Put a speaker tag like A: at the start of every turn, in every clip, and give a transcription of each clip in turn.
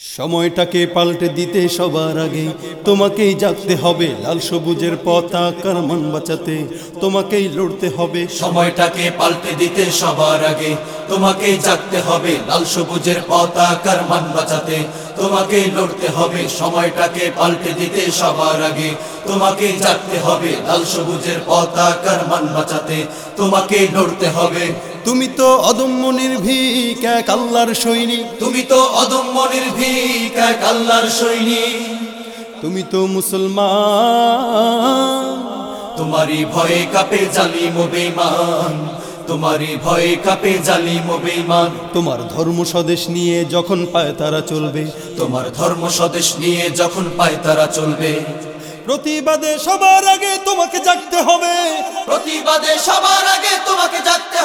A: সময়টাকে পাল্টে দিতে সবার আগে। তোমাকেই জাগতে হবে লাল সবুজের পতাকার মান বাঁচাতে। তোমাকেই লড়তে হবে
B: সময়টাকে পাল্টে দিতে সবার আগে। তোমাকে জাগতে হবে লাল সবুজের পতাকার মান বাঁচাতে। তোমাকে লড়তে হবে সময়টাকে পাল্টে দিতে সবার আগে। তোমাকে জাগতে হবে লাল সবুজের পতাকার মান বাঁচাতে। তোমাকে লড়তে হবে
A: তুমি তো অদম্য নির্ভীক এক আল্লাহর সৈনিক।
B: তুমি তো অদম্য নির্ভীক এক আল্লাহর সৈনিক।
A: তুমি তো মুসলমান।
B: তোমারই ভয়ে কাপে জালিম ও বেঈমান। তোমারই ভয়ে কাপে জালিম ও বেঈমান।
A: তোমার ধর্ম স্বদেশ নিয়ে যখন পায় তারা চলবে।
B: তোমার ধর্ম স্বদেশ নিয়ে যখন পায় তারা চলবে।
A: প্রতিবাদে সবার আগে তোমাকে জাগতে হবে।
B: প্রতিবাদে সবার আগে তোমাকে জাগতে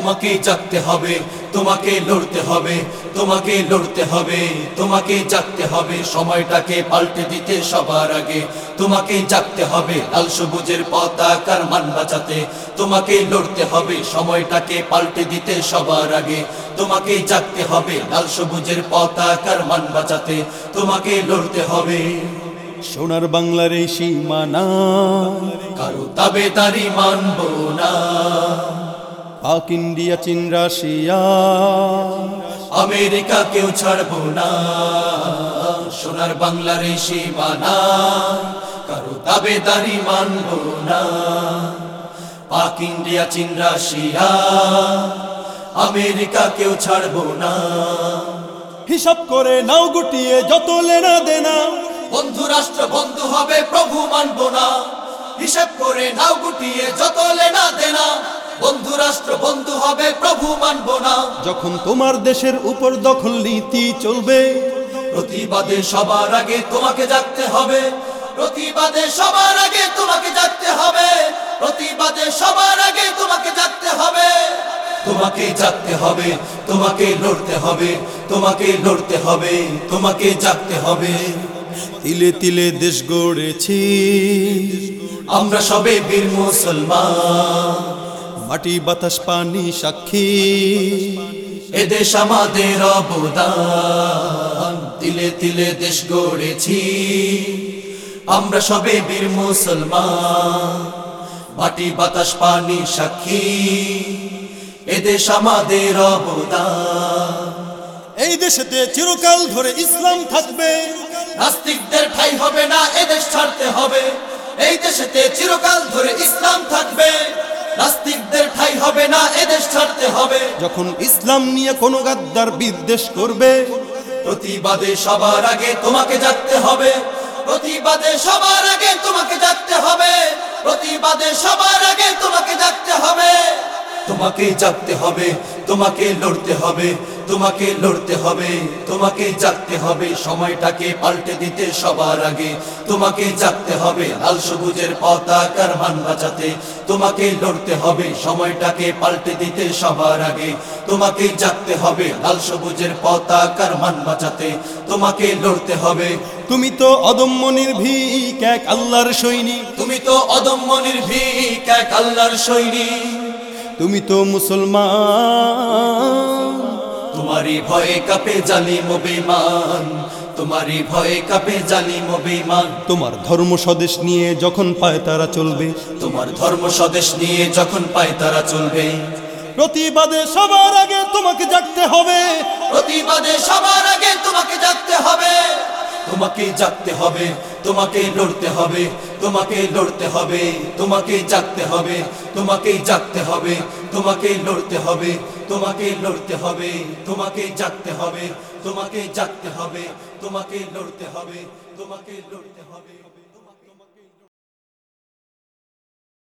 B: হবে তোমাকে জাগতে হবে তোমাকে লড়তে হবে তোমাকে লড়তে হবে তোমাকে জাগতে হবে সময়টাকে পাল্টে দিতে সবার আগে। তোমাকে জাগতে হবে লাল সবুজের পতাকার মান বাঁচাতে তোমাকে লড়তে হবে সময়টাকে পাল্টে দিতে সবার আগে। তোমাকে জাগতে হবে লাল সবুজের পতাকার মান বাঁচাতে তোমাকে লড়তে হবে।
A: সোনার বাংলার এই সীমানা
B: কারও তাবেদারি মানবো না।
A: পাক ইন্ডিয়া চীন রাশিয়া।
B: আমেরিকা কেউ ছাড়বো না সোনার বাংলার এই সীমানা কারও দাবেদারি মানবো না। পাক ইন্ডিয়া চীন রাশিয়া আমেরিকা কেউ ছাড়বো না।
A: হিসাব করে নাও গুটিয়ে যত লেনা দেনা।
B: বন্ধু রাষ্ট্র বন্ধু হবে প্রভু মানবো না। হিসেব করে নাও গুটিয়ে যত রাষ্ট্র বন্ধু হবে প্রভু মানব না।
A: যখন তোমার দেশের উপর দখল নীতি চলবে
B: প্রতিবাদে সবার আগে তোমাকে জাগতে হবে। প্রতিবাদে সবার আগে তোমাকে জাগতে হবে। প্রতিবাদে সবার আগে তোমাকে জাগতে হবে। তোমাকে জাগতে হবে তোমাকে লড়তে হবে তোমাকে লড়তে হবে তোমাকে জাগতে হবে।
A: তিলে তিলে দেশ গড়েছি।
B: আমরা সবে বীর মুসলমান।
A: মাটি, বাতাস, পানি, সাক্ষী।
B: এদেশ আমাদের অবদান। তিলে তিলে দেশ গড়েছি। আমরা সবে বীর মুসলমান। মাটি, বাতাস, পানি, সাক্ষী। এদেশ আমাদের অবদান।
A: এই দেশেতে চিরকাল ধরে ইসলাম থাকবে।
B: নাস্তিকদের ঠাই হবে না এদেশ ছাড়তে হবে। এই দেশেতে চিরকাল ধরে ইসলাম থাকবে। নাস্তিকদের ঠাই হবে না এদেশ ছাড়তে হবে।
A: যখন ইসলাম নিয়ে কোনো গাদ্দার বিদ্বেষ করবে
B: প্রতিবাদে সবার আগে তোমাকে জাগতে হবে। প্রতিবাদে সবার আগে তোমাকে জাগতে হবে। প্রতিবাদে সবার আগে তোমাকে জাগতে হবে। তোমাকে জাগতে হবে তোমাকে লড়তে হবে। তোমাকে লড়তে হবে তোমাকে জাগতে হবে সময়টাকে পাল্টে দিতে সবার আগে। তোমাকে জাগতে হবে লাল সবুজের পতাকার মান বাঁচাতে। তোমাকে লড়তে হবে সময়টাকে পাল্টে দিতে সবার আগে। তোমাকে জাগতে হবে লাল সবুজের পতাকার মান বাঁচাতে। তোমাকে লড়তে হবে।
A: তুমি তো অদম্য নির্ভীক এক আল্লাহর সৈনিক।
B: তুমি তো অদম্য নির্ভীক এক আল্লাহর সৈনিক।
A: তুমি তো মুসলমান।
B: তোমারই ভয়ে কাপে জানি ও বেঈমান তোমারই ভয়ে কাপে জালিম ও
A: তোমার ধর্ম স্বদেশ নিয়ে যখন পায় তারা চলবে।
B: তোমার ধর্ম স্বদেশ নিয়ে যখন পায় তারা চলবে। প্রতিবাদে সবার আগে তোমাকে জাগতে হবে। তোমাকে জাগতে হবে তোমাকে লড়তে হবে তোমাকে লড়তে হবে তোমাকে জাগতে হবে তোমাকে জাগতে হবে তোমাকে লড়তে হবে তোমাকে লড়তে হবে তোমাকে জাগতে হবে তোমাকে জাগতে হবে তোমাকে লড়তে হবে তোমাকে লড়তে হবে